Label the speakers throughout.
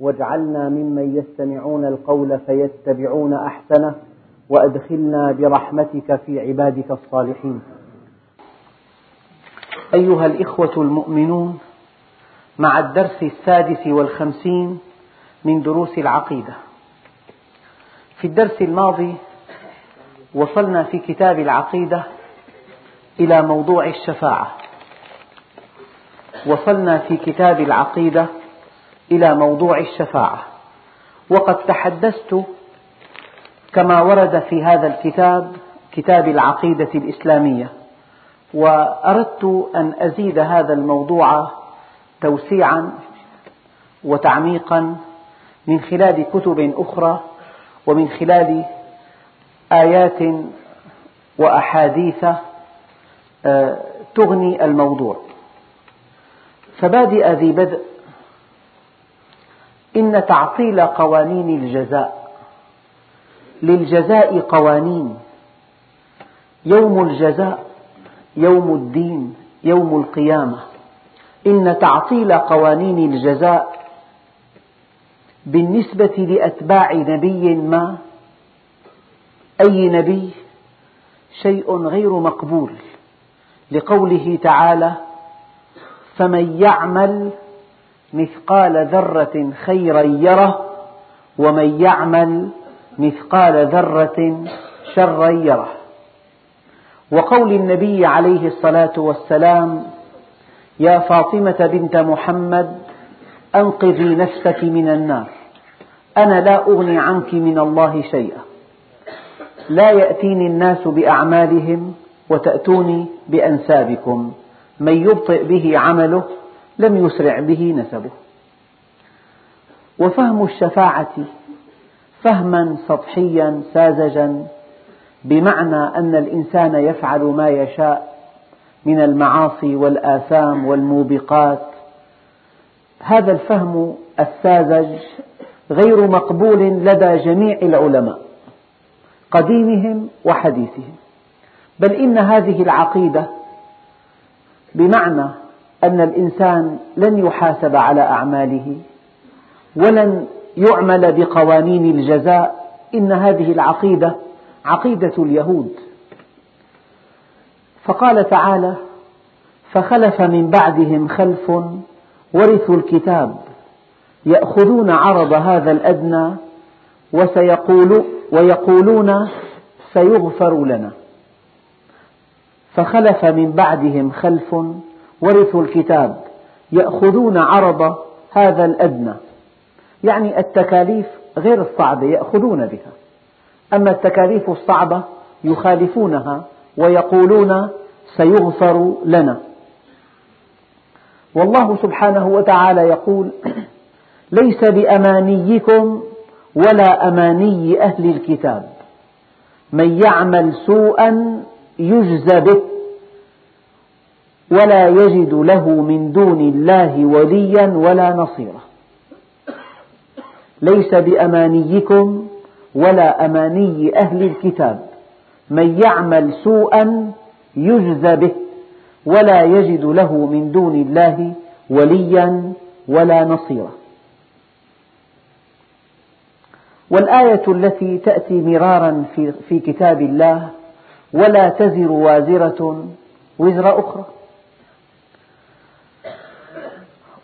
Speaker 1: واجعلنا ممن يستمعون القول فيتبعون أحسنه وأدخلنا برحمتك في عبادك الصالحين. أيها الإخوة المؤمنون مع الدرس السادس والخمسين من دروس العقيدة. في الدرس الماضي وصلنا في كتاب العقيدة إلى موضوع الشفاعة. وصلنا في كتاب العقيدة إلى موضوع الشفاعة. وقد تحدثت كما ورد في هذا الكتاب كتاب العقيدة الإسلامية. وأردت أن أزيد هذا الموضوع توسيعا وتعميقا من خلال كتب أخرى ومن خلال آيات وأحاديث آه، تغني الموضوع. فبادئ ذي بدء إن تعطيل قوانين الجزاء. للجزاء قوانين. يوم الجزاء يوم الدين يوم القيامة. إن تعطيل قوانين الجزاء بالنسبة لأتباع نبي ما أي نبي شيء غير مقبول. لقوله تعالى فمن يعمل مثقال ذرة خيرا يره ومن يعمل مثقال ذرة شرا يره. وقول النبي عليه الصلاة والسلام يا فاطمة بنت محمد أنقذي نفسك من النار أنا لا أغني عنك من الله شيئا. لا يأتيني الناس بأعمالهم وتأتوني بأنسابكم من يبطئ به عمله لم يسرع به نسبه. وفهم الشفاعة فهما سطحيا ساذجا بمعنى أن الإنسان يفعل ما يشاء من المعاصي والآثام والموبقات. هذا الفهم الساذج غير مقبول لدى جميع العلماء قديمهم وحديثهم. بل إن هذه العقيدة بمعنى أن الإنسان لن يحاسب على أعماله ولن يعمل بقوانين الجزاء إن هذه العقيدة عقيدة اليهود. فقال تعالى فخلف من بعدهم خلف ورثوا الكتاب يأخذون عرض هذا الأدنى وسيقول ويقولون سيغفر لنا. فخلف من بعدهم خلف ورثوا الكتاب يأخذون عرض هذا الأدنى. يعني التكاليف غير الصعبة يأخذون بها. أما التكاليف الصعبة يخالفونها ويقولون سيغفر لنا. والله سبحانه وتعالى يقول ليس بأمانيكم ولا أماني أهل الكتاب. من يعمل سوءا يجزى به. ولا يجد له من دون الله وليا ولا نصيرا. ليس بأمانيكم ولا أماني أهل الكتاب. من يعمل سوءا يجزى به ولا يجد له من دون الله وليا ولا نصيرا. والآية التي تأتي مرارا في, كتاب الله ولا تزر وازرة وزر أخرى.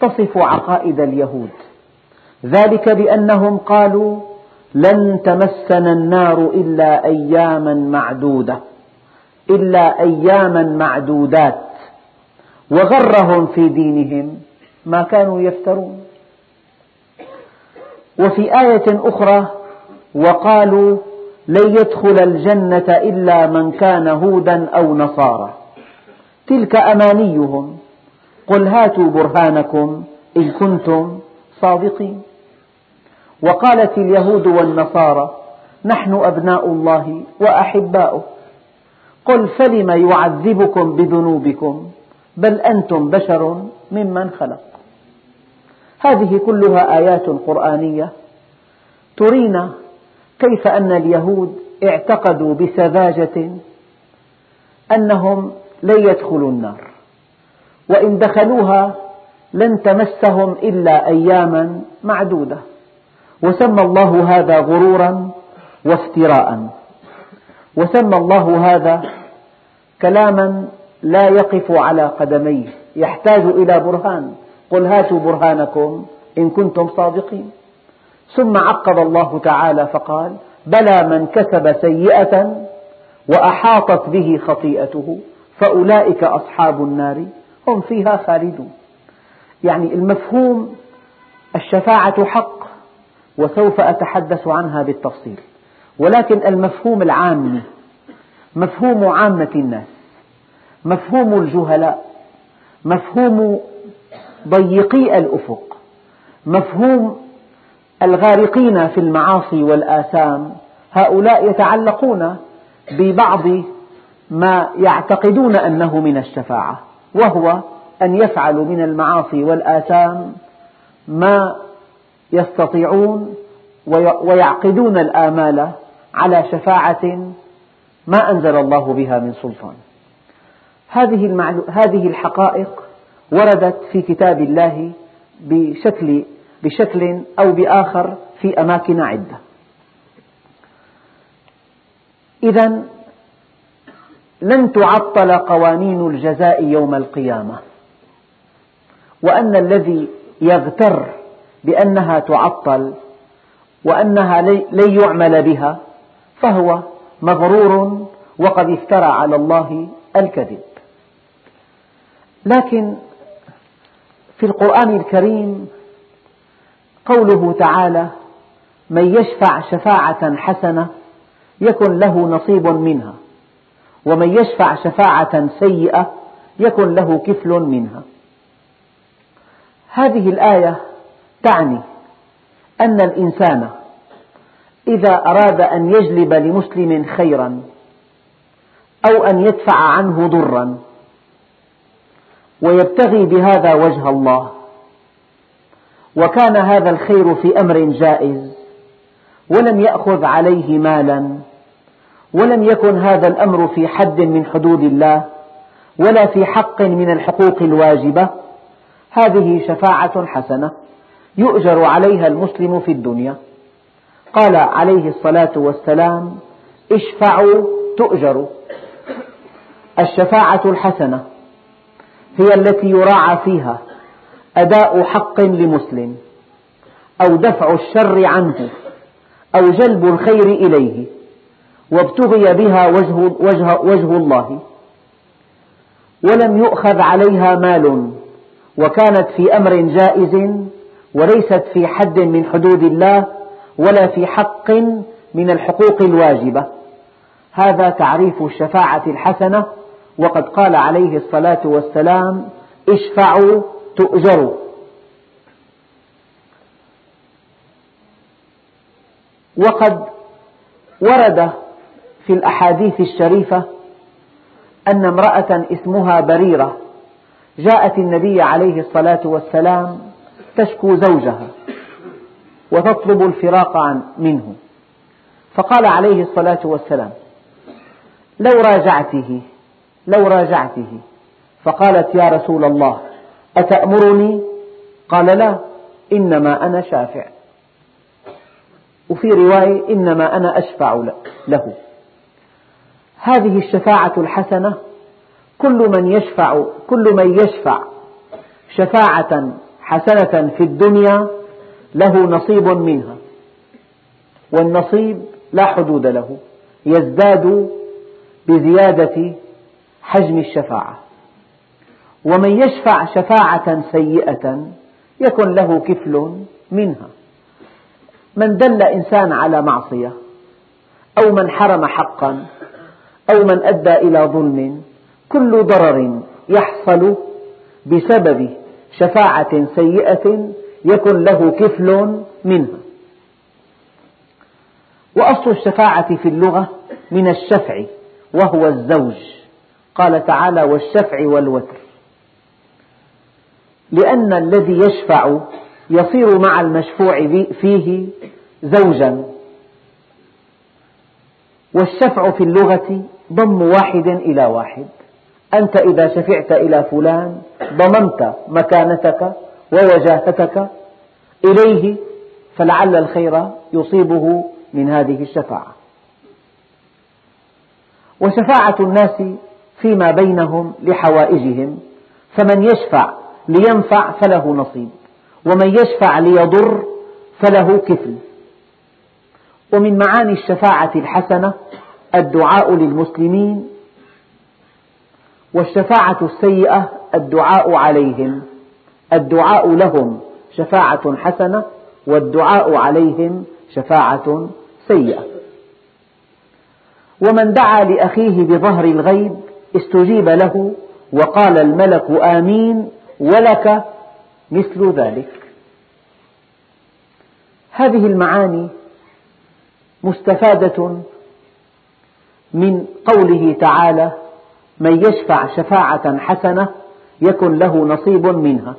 Speaker 1: تصف عقائد اليهود. ذلك بأنهم قالوا لن تمسنا النار إلا أياما معدودة إلا أياما معدودات. وغرهم في دينهم ما كانوا يفترون. وفي آية أخرى وقالوا لن يدخل الجنة إلا من كان هودا أو نصارى. تلك أمانيهم. قل هاتوا برهانكم إن كنتم صادقين. وقالت اليهود والنصارى نحن أبناء الله وأحباؤه. قل فلم يعذبكم بذنوبكم؟ بل أنتم بشر ممن خلق. هذه كلها آيات قرآنية ترينا كيف أن اليهود اعتقدوا بسذاجة أنهم لن يدخلوا النار. وإن دخلوها لن تمسهم إلا أياما معدودة. وسمى الله هذا غرورا وافتراء وسمى الله هذا كلاما لا يقف على قدميه. يحتاج إلى برهان. قل هاتوا برهانكم إن كنتم صادقين. ثم عقب الله تعالى فقال بلى من كسب سيئة وأحاطت به خطيئته فأولئك أصحاب النار. هم فيها خالدون يعني المفهوم الشفاعة حق وسوف أتحدث عنها بالتفصيل. ولكن المفهوم العامي مفهوم عامة الناس مفهوم الجهلاء مفهوم ضيقي الأفق مفهوم الغارقين في المعاصي والآثام هؤلاء يتعلقون ببعض ما يعتقدون أنه من الشفاعة. وهو أن يفعلوا من المعاصي والآثام ما يستطيعون ويعقدون الآمال على شفاعة ما أنزل الله بها من سلطان. هذه الحقائق وردت في كتاب الله بشكل, بشكل أو بآخر في أماكن عدة. إذا لن تعطل قوانين الجزاء يوم القيامة. وأن الذي يغتر بأنها تعطل وأنها لن يعمل بها فهو مغرور وقد افترى على الله الكذب. لكن في القرآن الكريم قوله تعالى من يشفع شفاعة حسنة يكن له نصيب منها ومن يشفع شفاعة سيئة يكن له كفل منها. هذه الآية تعني أن الإنسان إذا أراد أن يجلب لمسلم خيرا أو أن يدفع عنه ضرا ويبتغي بهذا وجه الله وكان هذا الخير في أمر جائز ولم يأخذ عليه مالا ولم يكن هذا الأمر في حد من حدود الله ولا في حق من الحقوق الواجبة. هذه شفاعة حسنة يؤجر عليها المسلم في الدنيا. قال عليه الصلاة والسلام اشفعوا تؤجروا. الشفاعة الحسنة هي التي يراعى فيها أداء حق لمسلم أو دفع الشر عنه أو جلب الخير إليه. وابتغي بها وجه, وجه, وجه الله. ولم يؤخذ عليها مال. وكانت في أمر جائز وليست في حد من حدود الله ولا في حق من الحقوق الواجبة. هذا تعريف الشفاعة الحسنة. وقد قال عليه الصلاة والسلام اشفعوا تؤجروا. وقد ورد في الأحاديث الشريفة أن امرأة اسمها بريرة جاءت النبي عليه الصلاة والسلام تشكو زوجها وتطلب الفراق منه. فقال عليه الصلاة والسلام لو راجعته لو راجعته. فقالت يا رسول الله أتأمرني؟ قال لا إنما أنا شافع. وفي رواية إنما أنا أشفع له. هذه الشفاعة الحسنة كل من يشفع كل من يشفع شفاعة حسنة في الدنيا له نصيب منها والنصيب لا حدود له يزداد بزيادة حجم الشفاعة. ومن يشفع شفاعة سيئة يكن له كفل منها. من دل إنسان على معصية أو من حرم حقا أو من أدى إلى ظلم كل ضرر يحصل بسبب شفاعة سيئة يكن له كفل منها وأصل الشفاعة في اللغة من الشفع وهو الزوج. قال تعالى والشفع والوتر. لأن الذي يشفع يصير مع المشفوع فيه زوجا. والشفع في اللغة ضم واحد إلى واحد. أنت إذا شفعت إلى فلان ضممت مكانتك ووجاهتك إليه فلعل الخير يصيبه من هذه الشفاعة. وشفاعة الناس فيما بينهم لحوائجهم فمن يشفع لينفع فله نصيب ومن يشفع ليضر فله كفل. ومن معاني الشفاعة الحسنة الدعاء للمسلمين والشفاعة السيئة الدعاء عليهم. الدعاء لهم شفاعة حسنة والدعاء عليهم شفاعة سيئة. ومن دعا لأخيه بظهر الغيب استجيب له وقال الملك آمين ولك مثل ذلك. هذه المعاني مستفادة من قوله تعالى من يشفع شفاعة حسنة يكن له نصيب منها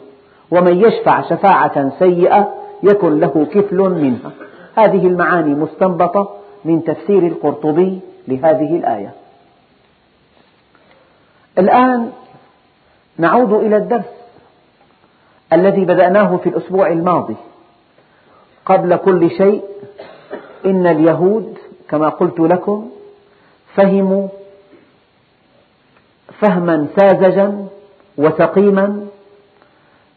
Speaker 1: ومن يشفع شفاعة سيئة يكن له كفل منها. هذه المعاني مستنبطة من تفسير القرطبي لهذه الآية. الآن نعود إلى الدرس الذي بدأناه في الأسبوع الماضي قبل كل شيء إن اليهود كما قلت لكم فهموا فهما ساذجا وسقيما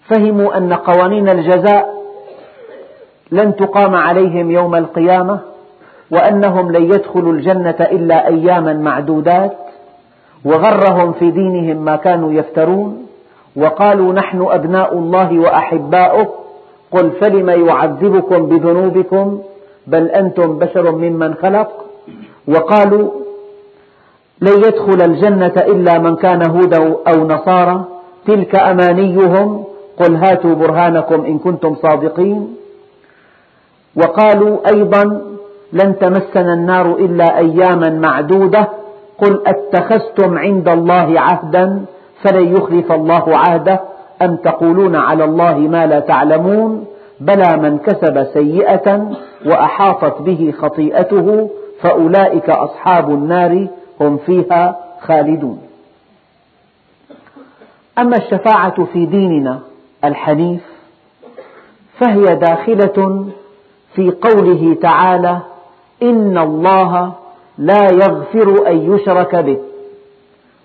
Speaker 1: فهموا أن قوانين الجزاء لن تقام عليهم يوم القيامة وأنهم لن يدخلوا الجنة إلا أياما معدودات وغرهم في دينهم ما كانوا يفترون وقالوا نحن أبناء الله وأحباؤه قل فلم يعذبكم بذنوبكم؟ بل أنتم بشر ممن خلق؟ وقالوا لن يدخل الجنة إلا من كان هودا أو نصارى. تلك أمانيهم. قل هاتوا برهانكم إن كنتم صادقين. وقالوا أيضا لن تمسنا النار إلا أياما معدودة. قل أتخذتم عند الله عهدا فلن يخلف الله عهده. أم تقولون على الله ما لا تعلمون؟ بلى من كسب سيئة وأحاطت به خطيئته فأولئك أصحاب النار هم فيها خالدون. أما الشفاعة في ديننا الحنيف فهي داخلة في قوله تعالى إن الله لا يغفر أن يشرك به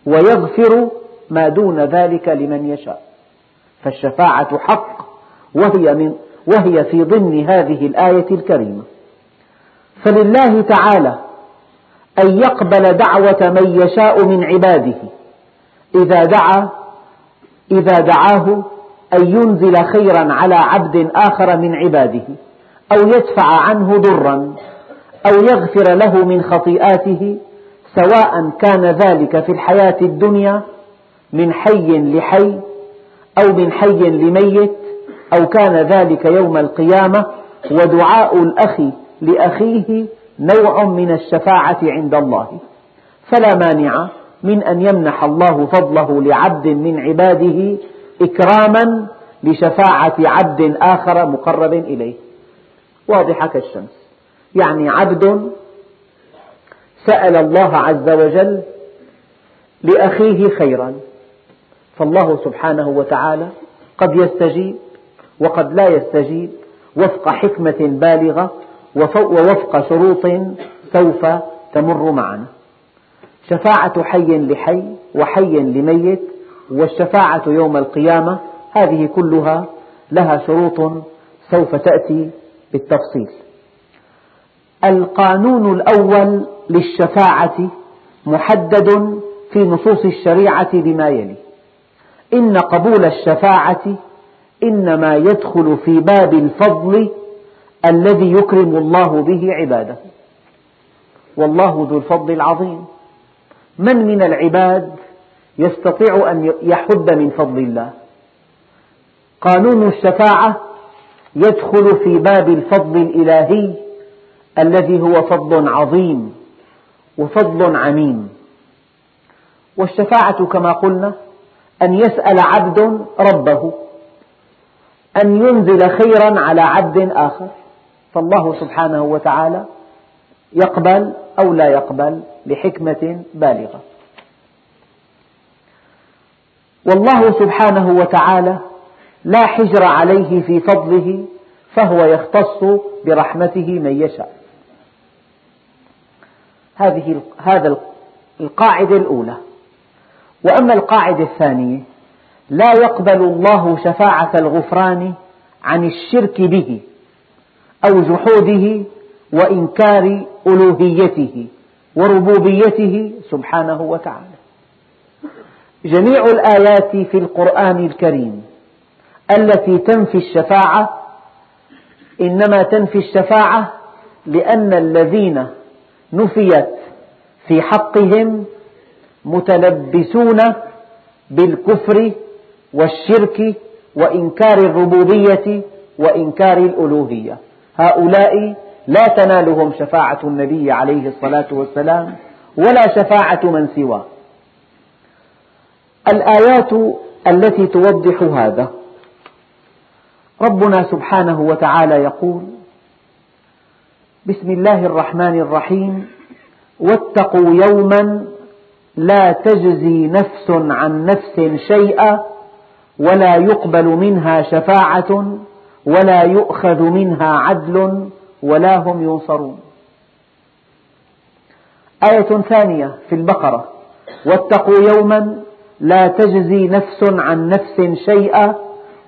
Speaker 1: ويغفر ما دون ذلك لمن يشاء. فالشفاعة حق وهي, من وهي في ضمن هذه الآية الكريمة. فلله تعالى أن يقبل دعوة من يشاء من عباده. إذا دعا إذا دعاه أن ينزل خيرا على عبد آخر من عباده أو يدفع عنه ضرا أو يغفر له من خطيئاته سواء كان ذلك في الحياة الدنيا من حي لحي أو من حي لميت أو كان ذلك يوم القيامة ودعاء الأخ لأخيه نوع من الشفاعة عند الله. فلا مانع من أن يمنح الله فضله لعبد من عباده إكراما لشفاعة عبد آخر مقرب إليه. واضحة كالشمس. يعني عبد سأل الله عز وجل لأخيه خيرا. فالله سبحانه وتعالى قد يستجيب وقد لا يستجيب وفق حكمة بالغة ووفق شروط سوف تمر معنا شفاعة حي لحي وحي لميت والشفاعة يوم القيامة هذه كلها لها شروط سوف تأتي بالتفصيل. القانون الأول للشفاعة محدد في نصوص الشريعة بما يلي. إن قبول الشفاعة إنما يدخل في باب الفضل الذي يكرم الله به عباده. والله ذو الفضل العظيم. من من العباد يستطيع أن يحد من فضل الله؟ قانون الشفاعة يدخل في باب الفضل الإلهي الذي هو فضل عظيم وفضل عميم. والشفاعة كما قلنا أن يسأل عبد ربه. أن ينزل خيرا على عبد آخر. فالله سبحانه وتعالى يقبل أو لا يقبل لحكمة بالغة. والله سبحانه وتعالى لا حجر عليه في فضله فهو يختص برحمته من يشاء. هذه هذا القاعدة الأولى. وأما القاعدة الثانية لا يقبل الله شفاعة الغفران عن الشرك به أو جحوده وإنكار ألوهيته وربوبيته سبحانه وتعالى. جميع الآيات في القرآن الكريم التي تنفي الشفاعة إنما تنفي الشفاعة لأن الذين نفيت في حقهم متلبسون بالكفر والشرك وإنكار الربوبية وإنكار الألوهية. هؤلاء لا تنالهم شفاعة النبي عليه الصلاة والسلام ولا شفاعة من سواه. الآيات التي توضح هذا. ربنا سبحانه وتعالى يقول بسم الله الرحمن الرحيم. واتقوا يوما لا تجزي نفس عن نفس شيئا ولا يقبل منها شفاعة ولا يؤخذ منها عدل ولا هم ينصرون. آية ثانية في البقرة. واتقوا يوما لا تجزي نفس عن نفس شيئا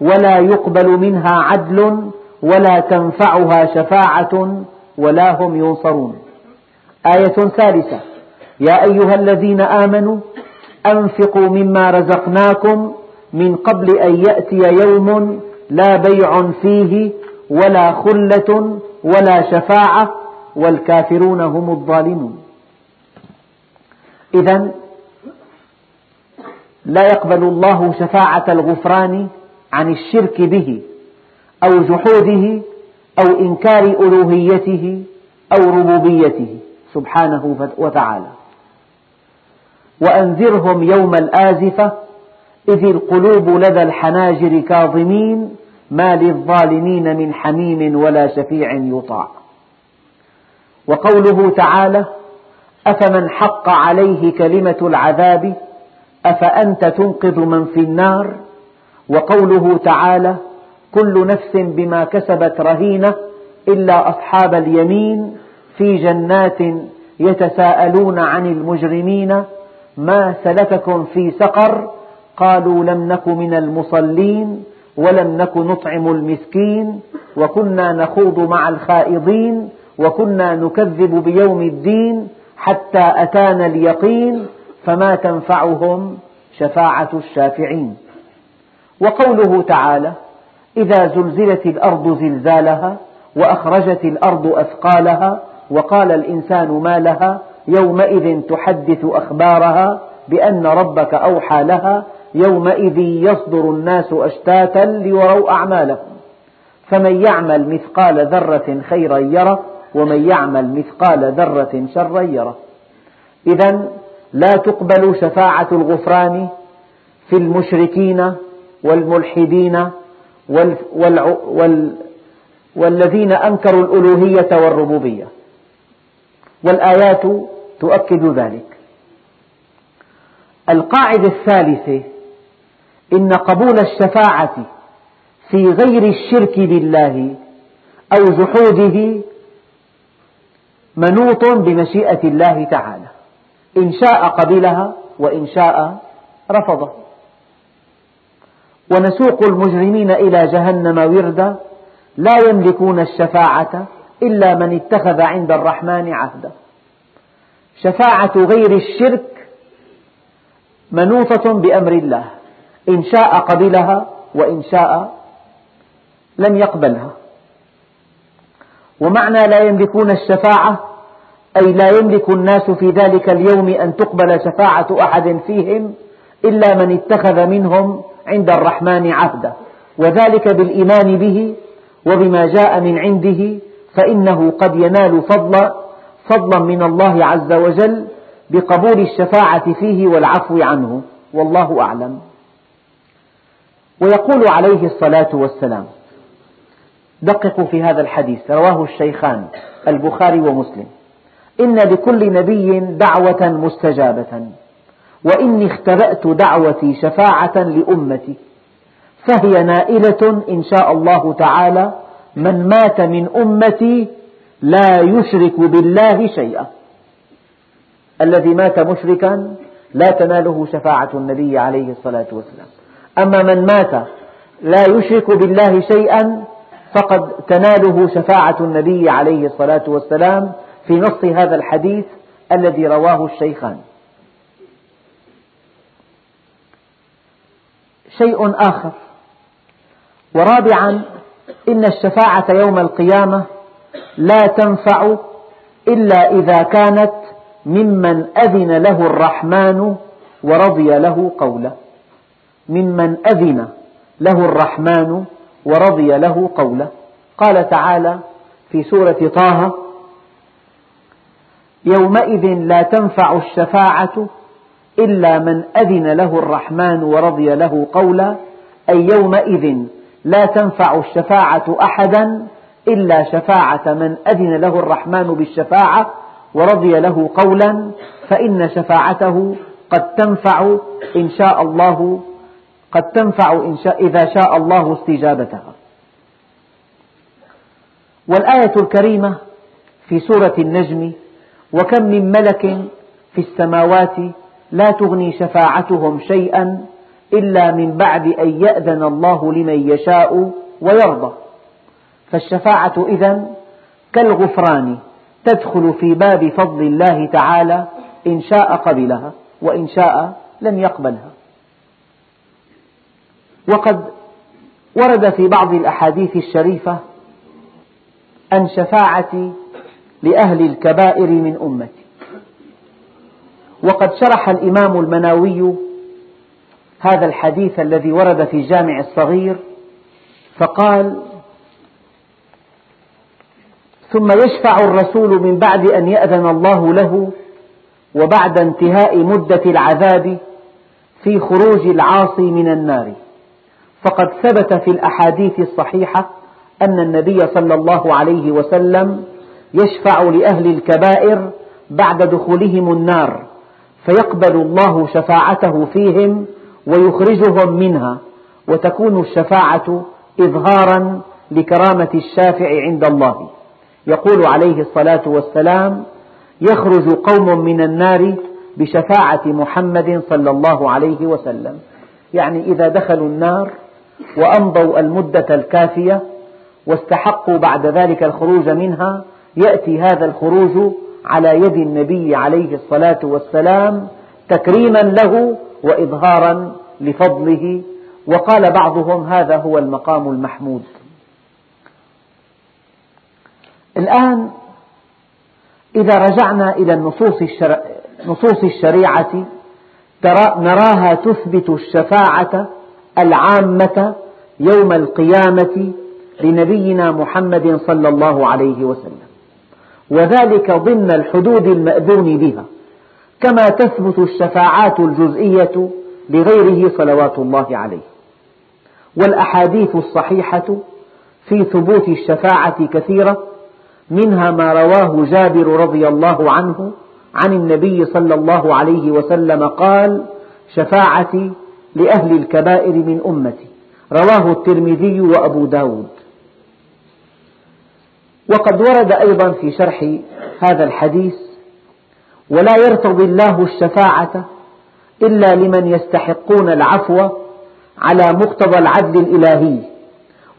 Speaker 1: ولا يقبل منها عدل ولا تنفعها شفاعة ولا هم ينصرون. آية ثالثة. يا أيها الذين آمنوا أنفقوا مما رزقناكم من قبل أن يأتي يوم لا بيع فيه ولا خلة ولا شفاعة والكافرون هم الظالمون. إذا لا يقبل الله شفاعة الغفران عن الشرك به أو جحوده أو إنكار ألوهيته أو ربوبيته سبحانه وتعالى. وأنذرهم يوم الآزفة إذ القلوب لدى الحناجر كاظمين ما للظالمين من حميم ولا شفيع يطاع. وقوله تعالى أفمن حق عليه كلمة العذاب أفأنت تنقذ من في النار؟ وقوله تعالى كل نفس بما كسبت رهينة إلا أصحاب اليمين في جنات يتساءلون عن المجرمين ما سلككم في سقر قالوا لم نك من المصلين ولم نك نطعم المسكين وكنا نخوض مع الخائضين وكنا نكذب بيوم الدين حتى أتانا اليقين فما تنفعهم شفاعة الشافعين. وقوله تعالى إذا زلزلت الأرض زلزالها وأخرجت الأرض أثقالها وقال الإنسان ما لها يومئذ تحدث أخبارها بأن ربك أوحى لها يومئذ يصدر الناس أشتاتا ليروا أعمالهم. فمن يعمل مثقال ذرة خيرا يره ومن يعمل مثقال ذرة شرا يره. إذا لا تقبل شفاعة الغفران في المشركين والملحدين والذين أنكروا الألوهية والربوبية. والآيات تؤكد ذلك. القاعدة الثالثة إن قبول الشفاعة في غير الشرك بالله أو جحوده منوط بمشيئة الله تعالى. إن شاء قبلها وإن شاء رفضها ونسوق المجرمين إلى جهنم وردا لا يملكون الشفاعة إلا من اتخذ عند الرحمن عهدا. شفاعة غير الشرك منوطة بأمر الله. إن شاء قبلها وإن شاء لم يقبلها. ومعنى لا يملكون الشفاعة أي لا يملك الناس في ذلك اليوم أن تقبل شفاعة أحد فيهم إلا من اتخذ منهم عند الرحمن عهدا. وذلك بالإيمان به وبما جاء من عنده فإنه قد ينال فضلا فضلا من الله عز وجل بقبول الشفاعة فيه والعفو عنه. والله أعلم. ويقول عليه الصلاة والسلام. دققوا في هذا الحديث رواه الشيخان البخاري ومسلم. إن لكل نبي دعوة مستجابة وإني اختبأت دعوتي شفاعة لأمتي فهي نائلة إن شاء الله تعالى من مات من أمتي لا يشرك بالله شيئا. الذي مات مشركا لا تناله شفاعة النبي عليه الصلاة والسلام. أما من مات لا يشرك بالله شيئا فقد تناله شفاعة النبي عليه الصلاة والسلام في نص هذا الحديث الذي رواه الشيخان. شيء آخر. ورابعا إن الشفاعة يوم القيامة لا تنفع إلا إذا كانت ممن أذن له الرحمن ورضي له قولا ممن أذن له الرحمن ورضي له قولا قال تعالى في سورة طه يومئذ لا تنفع الشفاعة إلا من أذن له الرحمن ورضي له قولا أي يومئذ لا تنفع الشفاعة أحدا إلا شفاعة من أذن له الرحمن بالشفاعة ورضي له قولا فإن شفاعته قد تنفع إن شاء الله قد تنفع إن شاء إذا شاء الله استجابتها. والآية الكريمة في سورة النجم وكم من ملك في السماوات لا تغني شفاعتهم شيئا إلا من بعد أن يأذن الله لمن يشاء ويرضى. فالشفاعة إذا كالغفران تدخل في باب فضل الله تعالى إن شاء قبلها وإن شاء لم يقبلها. وقد ورد في بعض الأحاديث الشريفة أن شفاعتي لأهل الكبائر من أمتي. وقد شرح الإمام المناوي هذا الحديث الذي ورد في جامع الصغير فقال ثم يشفع الرسول من بعد أن يأذن الله له وبعد انتهاء مدة العذاب في خروج العاصي من النار. فقد ثبت في الأحاديث الصحيحة أن النبي صلى الله عليه وسلم يشفع لأهل الكبائر بعد دخولهم النار فيقبل الله شفاعته فيهم ويخرجهم منها وتكون الشفاعة إظهارا لكرامة الشافع عند الله. يقول عليه الصلاة والسلام يخرج قوم من النار بشفاعة محمد صلى الله عليه وسلم. يعني إذا دخلوا النار وأمضوا المدة الكافية واستحقوا بعد ذلك الخروج منها يأتي هذا الخروج على يد النبي عليه الصلاة والسلام تكريما له وإظهارا لفضله. وقال بعضهم هذا هو المقام المحمود. الآن إذا رجعنا إلى النصوص نصوص الشريعة نراها تثبت الشفاعة العامة يوم القيامة لنبينا محمد صلى الله عليه وسلم. وذلك ضمن الحدود المأذون بها كما تثبت الشفاعات الجزئية لغيره صلوات الله عليه. والأحاديث الصحيحة في ثبوت الشفاعة كثيرة منها ما رواه جابر رضي الله عنه عن النبي صلى الله عليه وسلم قال شفاعتي لأهل الكبائر من أمتي. رواه الترمذي وأبو داود. وقد ورد أيضا في شرح هذا الحديث ولا يرتضي الله الشفاعة إلا لمن يستحقون العفو على مقتضى العدل الإلهي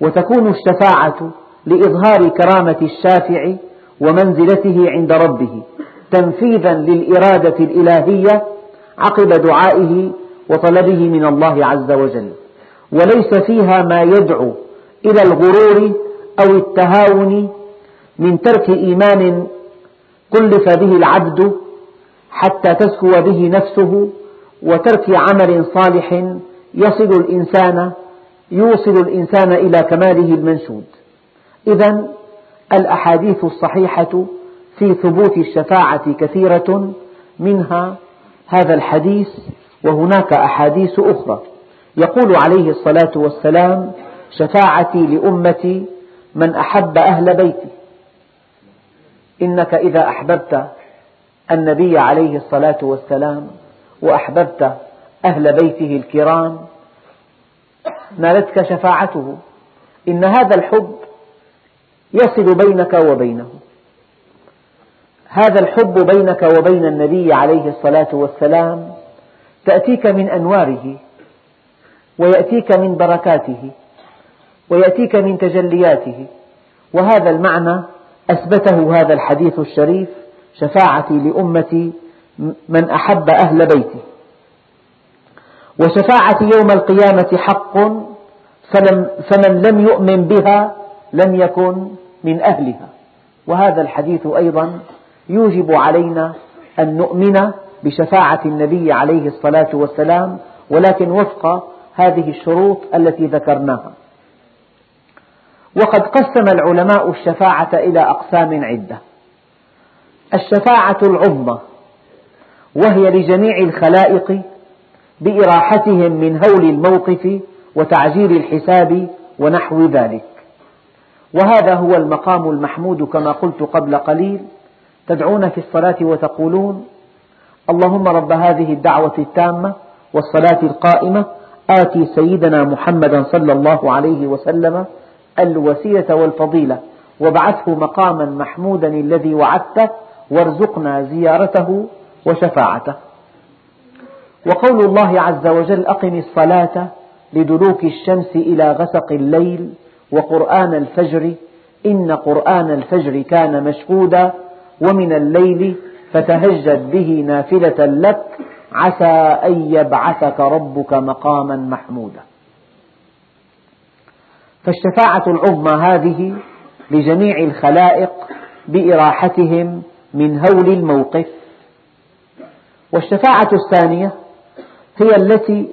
Speaker 1: وتكون الشفاعة لإظهار كرامة الشافع ومنزلته عند ربه تنفيذا للإرادة الإلهية عقب دعائه وطلبه من الله عز وجل. وليس فيها ما يدعو إلى الغرور أو التهاون من ترك إيمان كلف به العبد حتى تزكو به نفسه وترك عمل صالح يصل الإنسان يوصل الإنسان إلى كماله المنشود. إذا الأحاديث الصحيحة في ثبوت الشفاعة كثيرة منها هذا الحديث وهناك أحاديث أخرى. يقول عليه الصلاة والسلام شفاعتي لأمتي من أحب أهل بيتي. إنك إذا أحببت النبي عليه الصلاة والسلام وأحببت أهل بيته الكرام نالتك شفاعته. إن هذا الحب يصل بينك وبينه. هذا الحب بينك وبين النبي عليه الصلاة والسلام تأتيك من أنواره ويأتيك من بركاته ويأتيك من تجلياته. وهذا المعنى أثبته هذا الحديث الشريف شفاعتي لأمتي من أحب أهل بيتي. وشفاعتي يوم القيامة حق فمن لم يؤمن بها لم يكن من أهلها. وهذا الحديث أيضا يوجب علينا أن نؤمن بشفاعة النبي عليه الصلاة والسلام ولكن وفق هذه الشروط التي ذكرناها. وقد قسم العلماء الشفاعة إلى أقسام عدة. الشفاعة العظمى وهي لجميع الخلائق بإراحتهم من هول الموقف وتعجيل الحساب ونحو ذلك. وهذا هو المقام المحمود كما قلت قبل قليل تدعون في الصلاة وتقولون اللهم رب هذه الدعوة التامة والصلاة القائمة آتي سيدنا محمدا صلى الله عليه وسلم الوسيلة والفضيلة وابعثه مقاما محمودا الذي وعدته وارزقنا زيارته وشفاعته. وقول الله عز وجل أقم الصلاة لدلوك الشمس إلى غسق الليل وقرآن الفجر إن قرآن الفجر كان مشهودا ومن الليل فتهجد به نافلة لك عسى أن يبعثك ربك مقاما محمودا. فالشفاعة العظمى هذه لجميع الخلائق بإراحتهم من هول الموقف. والشفاعة الثانية هي التي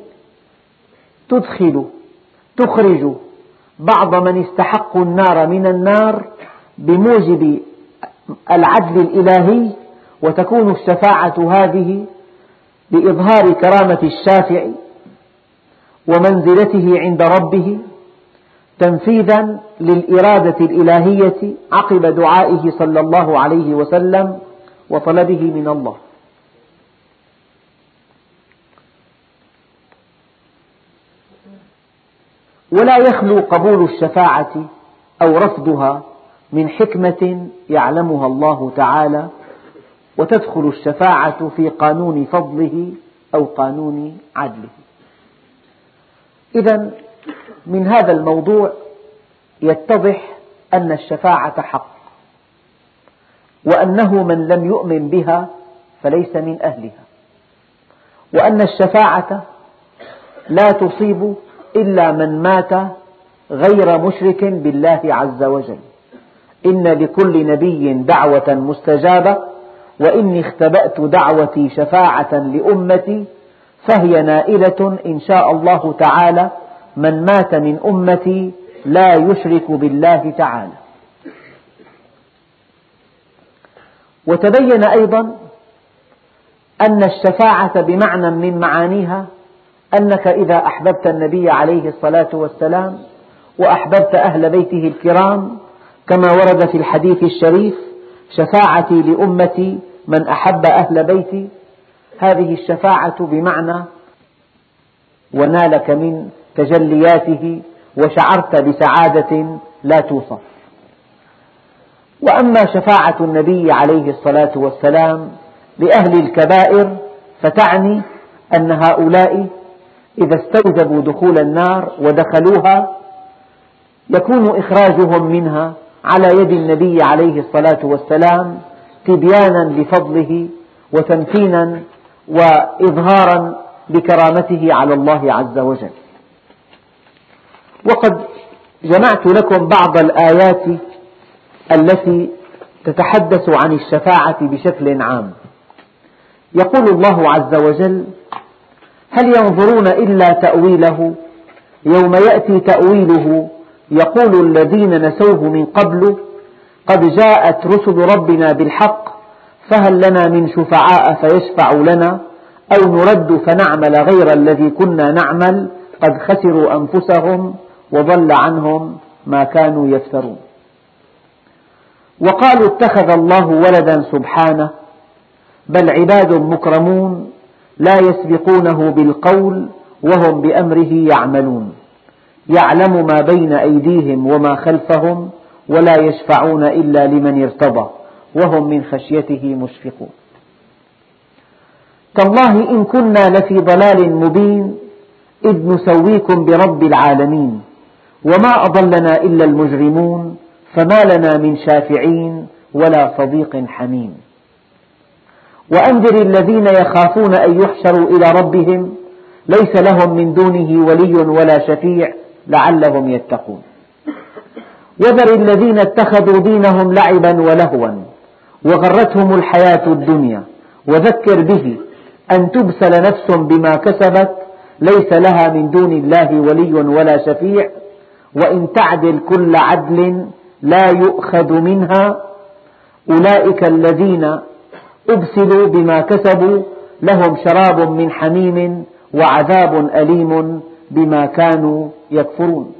Speaker 1: تدخل تخرج بعض من استحقوا النار من النار بموجب العدل الإلهي وتكون الشفاعة هذه بإظهار كرامة الشافع ومنزلته عند ربه تنفيذا للإرادة الإلهية عقب دعائه صلى الله عليه وسلم وطلبه من الله. ولا يخلو قبول الشفاعة أو رفضها من حكمة يعلمها الله تعالى وتدخل الشفاعة في قانون فضله أو قانون عدله. إذا من هذا الموضوع يتضح أن الشفاعة حق وأنه من لم يؤمن بها فليس من أهلها وأن الشفاعة لا تصيب إلا من مات غير مشرك بالله عز وجل. إن لكل نبي دعوة مستجابة وإني اختبأت دعوتي شفاعة لأمتي فهي نائلة إن شاء الله تعالى من مات من أمتي لا يشرك بالله تعالى. وتبين أيضا أن الشفاعة بمعنى من معانيها أنك إذا أحببت النبي عليه الصلاة والسلام وأحببت أهل بيته الكرام كما ورد في الحديث الشريف شفاعتي لأمتي من أحب أهل بيتي هذه الشفاعة بمعنى ونالك من تجلياته وشعرت بسعادة لا توصف. وأما شفاعة النبي عليه الصلاة والسلام لأهل الكبائر فتعني أن هؤلاء إذا استوجبوا دخول النار ودخلوها يكون إخراجهم منها على يد النبي عليه الصلاة والسلام تبيانا لفضله وتمكينا وإظهارا لكرامته على الله عز وجل. وقد جمعت لكم بعض الآيات التي تتحدث عن الشفاعة بشكل عام. يقول الله عز وجل هل ينظرون إلا تأويله؟ يوم يأتي تأويله يقول الذين نسوه من قبل قد جاءت رسل ربنا بالحق فهل لنا من شفعاء فيشفعوا لنا؟ أو نرد فنعمل غير الذي كنا نعمل؟ قد خسروا أنفسهم وضل عنهم ما كانوا يفترون. وقالوا اتخذ الله ولدا سبحانه بل عباد مكرمون لا يسبقونه بالقول وهم بأمره يعملون. يعلم ما بين أيديهم وما خلفهم ولا يشفعون إلا لمن ارتضى وهم من خشيته مشفقون. تالله إن كنا لفي ضلال مبين إذ نسويكم برب العالمين وما أضلنا إلا المجرمون فما لنا من شافعين ولا صديق حميم. وأنذر الذين يخافون أن يحشروا إلى ربهم ليس لهم من دونه ولي ولا شفيع لعلهم يتقون. وذر الذين اتخذوا دينهم لعبا ولهوا وغرتهم الحياة الدنيا. وذكر به أن تبسل نفس بما كسبت ليس لها من دون الله ولي ولا شفيع. وإن تعدل كل عدل لا يؤخذ منها. أولئك الذين أبسلوا بما كسبوا لهم شراب من حميم وعذاب أليم بما كانوا يكفرون.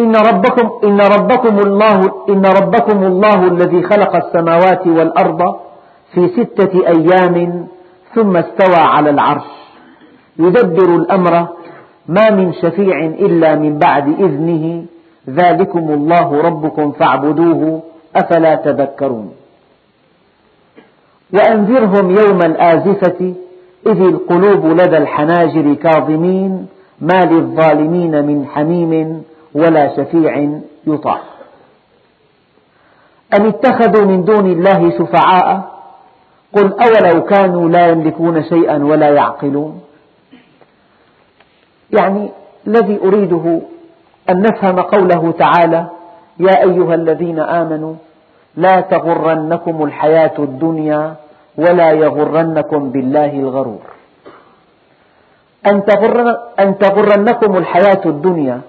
Speaker 1: إن ربكم إن ربكم الله إن ربكم الله الذي خلق السماوات والأرض في ستة أيام ثم استوى على العرش. يدبر الأمر ما من شفيع إلا من بعد إذنه. ذلكم الله ربكم فاعبدوه أفلا تذكرون. وأنذرهم يوم الآزفة إذ القلوب لدى الحناجر كاظمين. ما للظالمين من حميم ولا شفيع يطاع. أم اتخذوا من دون الله شفعاء؟ قل أولو كانوا لا يملكون شيئا ولا يعقلون. يعني الذي أريده أن نفهم قوله تعالى يا أيها الذين آمنوا لا تغرنكم الحياة الدنيا ولا يغرنكم بالله الغرور. أن تغرنكم الحياة الدنيا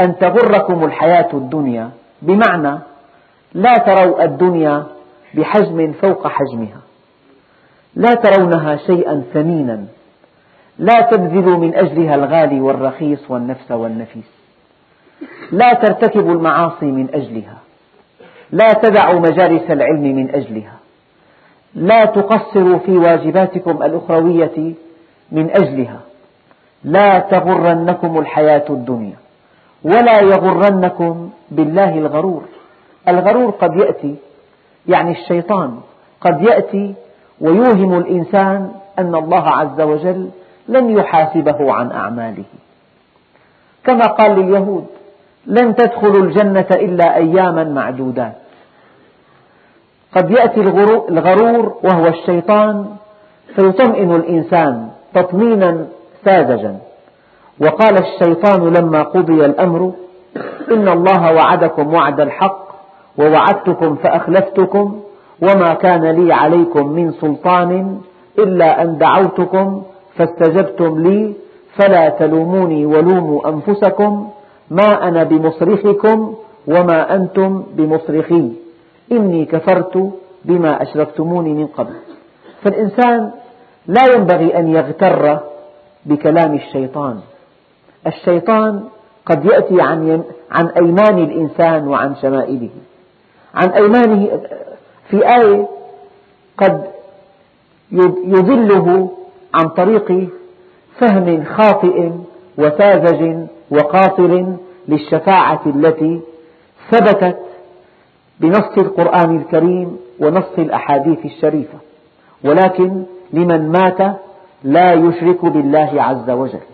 Speaker 1: أن تغركم الحياة الدنيا. بمعنى لا تروا الدنيا بحجم فوق حجمها. لا ترونها شيئا ثمينا. لا تبذلوا من أجلها الغالي والرخيص والنفس والنفيس. لا ترتكبوا المعاصي من أجلها. لا تدعوا مجالس العلم من أجلها. لا تقصروا في واجباتكم الأخروية من أجلها. لا تغرنكم الحياة الدنيا. ولا يغرنكم بالله الغرور. الغرور قد يأتي يعني الشيطان قد يأتي ويوهم الإنسان أن الله عز وجل لن يحاسبه عن أعماله. كما قال لليهود لن تدخلوا الجنة إلا أياما معدودات. قد يأتي الغرور وهو الشيطان فيطمئن الإنسان تطمينا ساذجا. وقال الشيطان لما قضي الأمر إن الله وعدكم وعد الحق ووعدتكم فأخلفتكم وما كان لي عليكم من سلطان إلا أن دعوتكم فاستجبتم لي فلا تلوموني ولوموا أنفسكم ما أنا بمصرخكم وما أنتم بمصرخي. إني كفرت بما أشركتموني من قبل. فالإنسان لا ينبغي أن يغتر بكلام الشيطان. الشيطان قد يأتي عن, عن أيمان الإنسان وعن شمائله. عن أيمانه في آية قد يضله عن طريق فهم خاطئ وساذج وقاصر للشفاعة التي ثبتت بنص القرآن الكريم ونص الأحاديث الشريفة. ولكن لمن مات لا يشرك بالله عز وجل.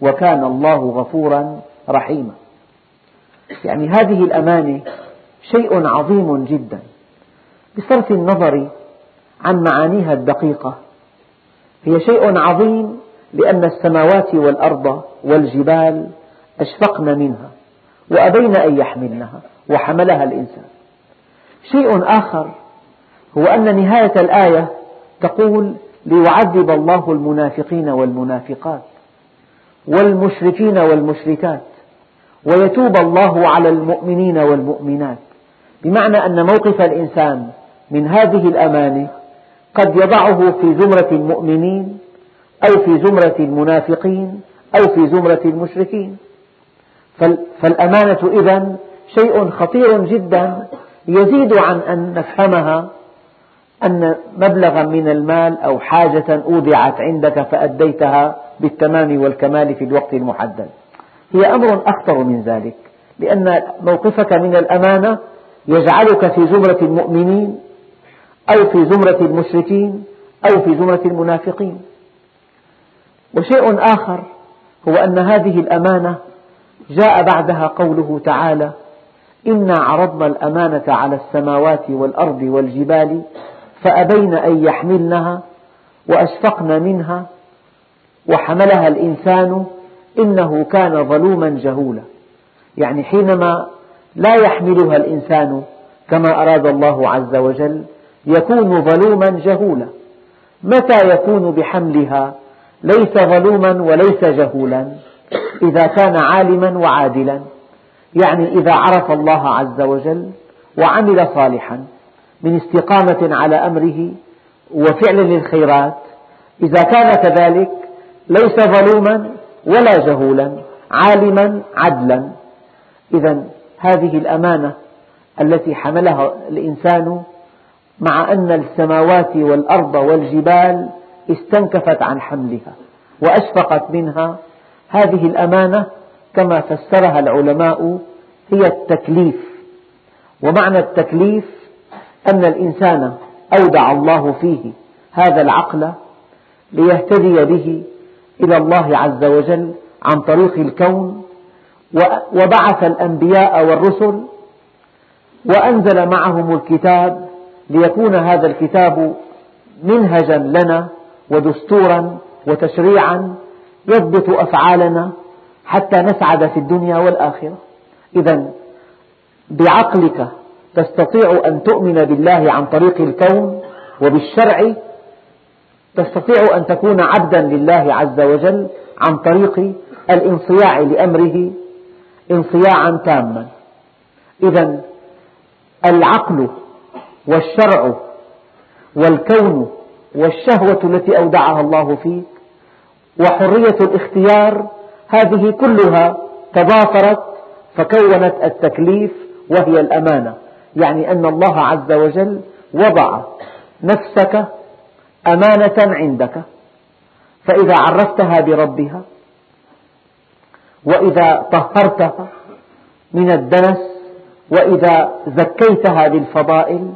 Speaker 1: وكان الله غفورا رحيما. يعني هذه الأمانة شيء عظيم جدا بصرف النظر عن معانيها الدقيقة. هي شيء عظيم لأن السماوات والأرض والجبال أشفقن منها وأبين أن يحملنها وحملها الإنسان. شيء آخر هو أن نهاية الآية تقول ليعذب الله المنافقين والمنافقات. والمشركين والمشركات. ويتوب الله على المؤمنين والمؤمنات. بمعنى أن موقف الإنسان من هذه الأمانة قد يضعه في زمرة المؤمنين أو في زمرة المنافقين أو في زمرة المشركين. فالأمانة إذا شيء خطير جدا يزيد عن أن نفهمها أن مبلغا من المال أو حاجة أودعت عندك فأديتها بالتمام والكمال في الوقت المحدد. هي أمر أخطر من ذلك لأن موقفك من الأمانة يجعلك في زمرة المؤمنين أو في زمرة المشركين أو في زمرة المنافقين. وشيء آخر هو أن هذه الأمانة جاء بعدها قوله تعالى إنا عرضنا الأمانة على السماوات والأرض والجبال فأبين أن يحملنها وأشفقن منها وحملها الإنسان إنه كان ظلوما جهولا. يعني حينما لا يحملها الإنسان كما أراد الله عز وجل يكون ظلوما جهولا. متى يكون بحملها؟ ليس ظلوما وليس جهولا. إذا كان عالما وعادلا. يعني إذا عرف الله عز وجل وعمل صالحا. من استقامة على أمره وفعل للخيرات إذا كان كذلك ليس ظلوما ولا جهولا عالما عدلا. إذا هذه الأمانة التي حملها الإنسان مع أن السماوات والأرض والجبال استنكفت عن حملها وأشفقت منها هذه الأمانة كما فسرها العلماء هي التكليف. ومعنى التكليف أن الإنسان أودع الله فيه هذا العقل ليهتدي به إلى الله عز وجل عن طريق الكون وبعث الأنبياء والرسل وأنزل معهم الكتاب ليكون هذا الكتاب منهجا لنا ودستورا وتشريعا يضبط أفعالنا حتى نسعد في الدنيا والآخرة. إذا بعقلك تستطيع أن تؤمن بالله عن طريق الكون وبالشرع تستطيع أن تكون عبدا لله عز وجل عن طريق الانصياع لأمره انصياعا تاما. إذا العقل والشرع والكون والشهوة التي أودعها الله فيك وحرية الاختيار هذه كلها تضافرت فكونت التكليف وهي الأمانة. يعني أن الله عز وجل وضع نفسك أمانة عندك. فإذا عرفتها بربها وإذا طهرتها من الدنس وإذا زكيتها بالفضائل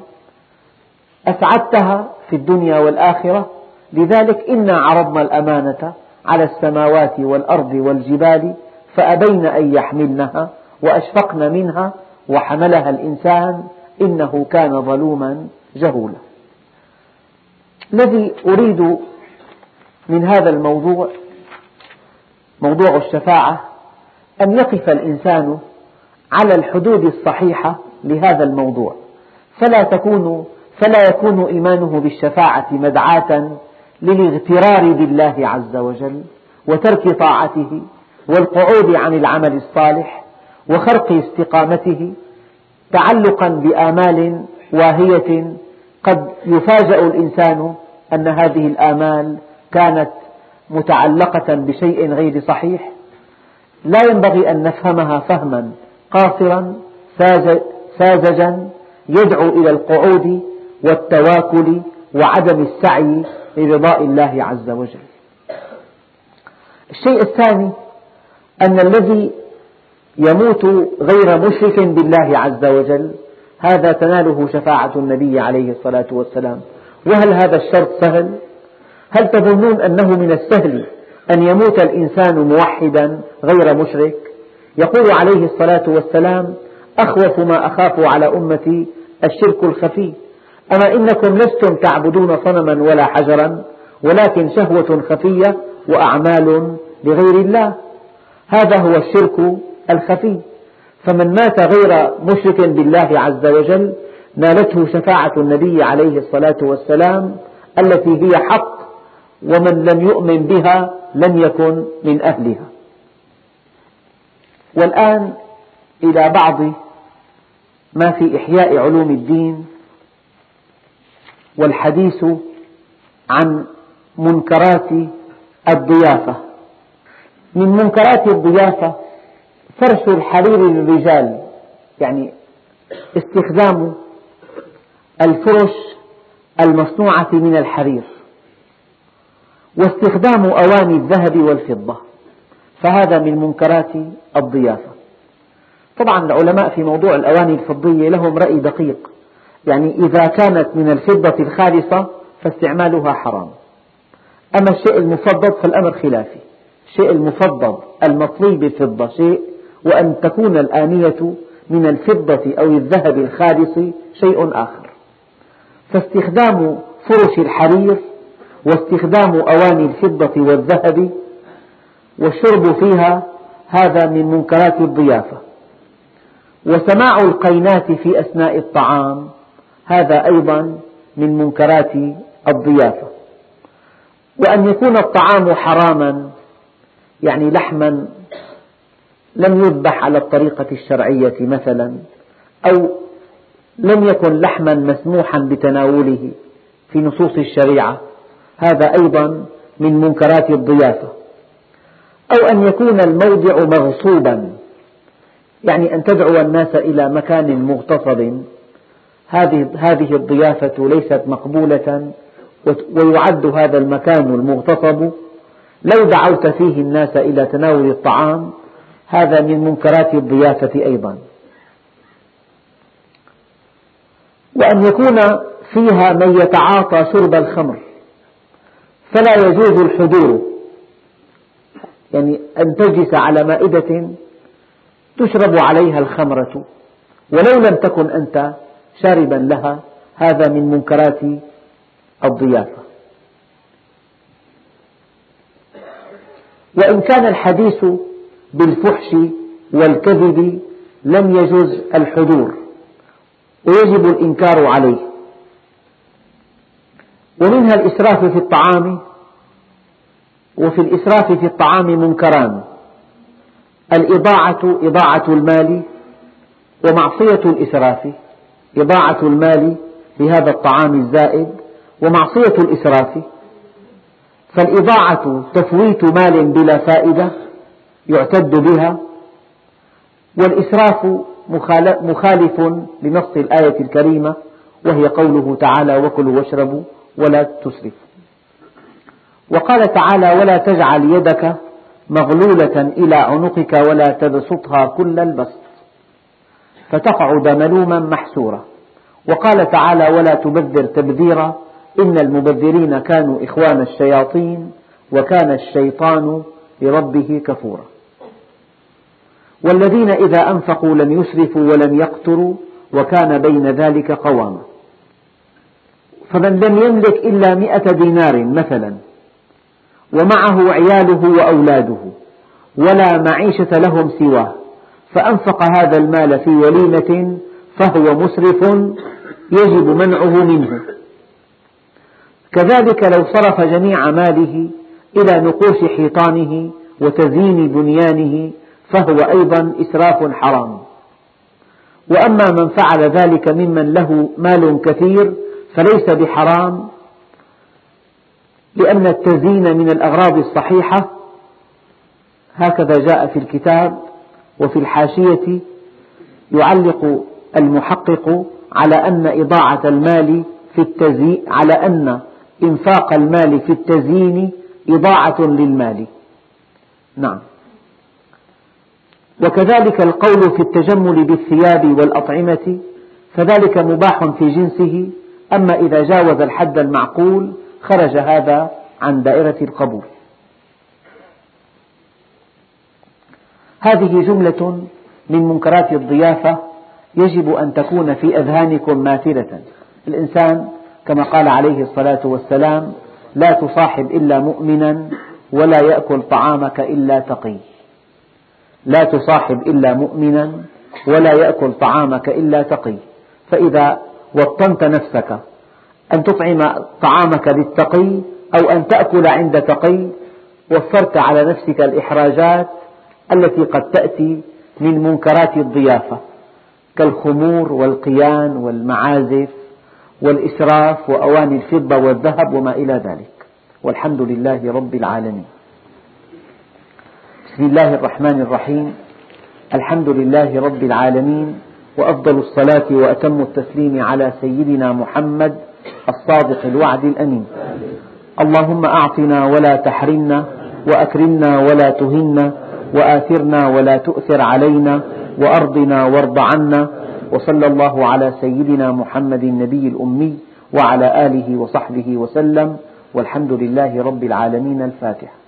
Speaker 1: أسعدتها في الدنيا والآخرة لذلك إنا عرضنا الأمانة على السماوات والأرض والجبال فأبين أن يحملنها وأشفقن منها وحملها الإنسان إنه كان ظلوما جهولا. الذي أريد من هذا الموضوع موضوع الشفاعة أن يقف الإنسان على الحدود الصحيحة لهذا الموضوع. فلا تكون فلا يكون إيمانه بالشفاعة مدعاة للاغترار بالله عز وجل وترك طاعته والقعود عن العمل الصالح وخرق استقامته تعلقا بآمال واهية قد يفاجأ الإنسان أن هذه الآمال كانت متعلقة بشيء غير صحيح. لا ينبغي أن نفهمها فهما قاصرا ساذجا يدعو إلى القعود والتواكل وعدم السعي لرضاء الله عز وجل. الشيء الثاني أن الذي يموت غير مشرك بالله عز وجل هذا تناله شفاعة النبي عليه الصلاة والسلام وهل هذا الشرط سهل؟ هل تظنون أنه من السهل أن يموت الإنسان موحدا غير مشرك؟ يقول عليه الصلاة والسلام أخوف ما أخاف على أمتي الشرك الخفي أما إنكم لستم تعبدون صنما ولا حجرا ولكن شهوة خفية وأعمال لغير الله هذا هو الشرك الخفي. فمن مات غير مشرك بالله عز وجل نالته شفاعة النبي عليه الصلاة والسلام التي هي حق ومن لم يؤمن بها لم يكن من أهلها. والآن إلى بعض ما في إحياء علوم الدين والحديث عن منكرات الضيافة. من منكرات الضيافة فرش الحرير للرجال يعني استخدام الفرش المصنوعة من الحرير واستخدام أواني الذهب والفضة فهذا من منكرات الضيافة. طبعا العلماء في موضوع الأواني الفضية لهم رأي دقيق يعني إذا كانت من الفضة الخالصة فاستعمالها حرام. أما الشيء المفضل فالأمر خلافي الشيء المفضل المطلي بالفضة شيء وأن تكون الآنية من الفضة أو الذهب الخالص شيء آخر. فاستخدام فرش الحرير واستخدام أواني الفضة والذهب والشرب فيها هذا من منكرات الضيافة. وسماع القينات في أثناء الطعام هذا أيضا من منكرات الضيافة. وأن يكون الطعام حراما يعني لحما لم يذبح على الطريقة الشرعية مثلا أو لم يكن لحما مسموحا بتناوله في نصوص الشريعة. هذا أيضا من منكرات الضيافة. أو أن يكون الموضع مغصوبا يعني أن تدعو الناس إلى مكان مغتصب. هذه الضيافة ليست مقبولة ويعد هذا المكان المغتصب. لو دعوت فيه الناس إلى تناول الطعام هذا من منكرات الضيافة أيضا. وأن يكون فيها من يتعاطى شرب الخمر فلا يجوز الحضور. يعني أن تجلس على مائدة تشرب عليها الخمرة ولو لم تكن أنت شاربا لها هذا من منكرات الضيافة. وإن كان الحديث بالفحش والكذب لم يجز الحضور. ويجب الإنكار عليه. ومنها الإسراف في الطعام وفي الإسراف في الطعام منكران. الإضاعة إضاعة المال ومعصية الإسراف إضاعة المال في هذا الطعام الزائد ومعصية الإسراف. فالإضاعة تفويت مال بلا فائدة يعتد بها والإسراف مخالف لنص الآية الكريمة وهي قوله تعالى وكلوا واشربوا ولا تسرفوا وقال تعالى ولا تجعل يدك مغلولة إلى عنقك ولا تبسطها كل البسط فتقعد ملوما محسورا. وقال تعالى ولا تبذر تبذيرا إن المبذرين كانوا إخوان الشياطين وكان الشيطان لربه كفورا. والذين إذا أنفقوا لم يسرفوا ولم يقتروا وكان بين ذلك قواما فمن لم يملك إلا مئة دينار مثلا ومعه عياله وأولاده ولا معيشة لهم سواه فأنفق هذا المال في وليمة فهو مسرف يجب منعه منه. كذلك لو صرف جميع ماله إلى نقوش حيطانه وتزيين بنيانه فهو أيضا إسراف حرام. وأما من فعل ذلك ممن له مال كثير فليس بحرام لأن التزيين من الأغراض الصحيحة هكذا جاء في الكتاب وفي الحاشية يعلق المحقق على أن إضاعة المال في التزيين على أن إنفاق المال في التزيين إضاعة للمال. نعم. وكذلك القول في التجمل بالثياب والأطعمة فذلك مباح في جنسه أما إذا جاوز الحد المعقول خرج هذا عن دائرة القبول. هذه جملة من منكرات الضيافة يجب أن تكون في أذهانكم ماثلة. الإنسان كما قال عليه الصلاة والسلام لا تصاحب إلا مؤمنا ولا يأكل طعامك إلا تقي. لا تصاحب إلا مؤمنا ولا يأكل طعامك إلا تقي. فإذا وطنت نفسك أن تطعم طعامك للتقي أو أن تأكل عند تقي وفرت على نفسك الإحراجات التي قد تأتي من منكرات الضيافة كالخمور والقيان والمعازف والإسراف وأواني الفضة والذهب وما إلى ذلك. والحمد لله رب العالمين. بسم الله الرحمن الرحيم. الحمد لله رب العالمين وأفضل الصلاة وأتم التسليم على سيدنا محمد الصادق الوعد الأمين. اللهم أعطنا ولا تحرمنا وأكرمنا ولا تهنا وآثرنا ولا تؤثر علينا وأرضنا وارض عنا وصلى الله على سيدنا محمد النبي الأمي وعلى آله وصحبه وسلم والحمد لله رب العالمين الفاتحة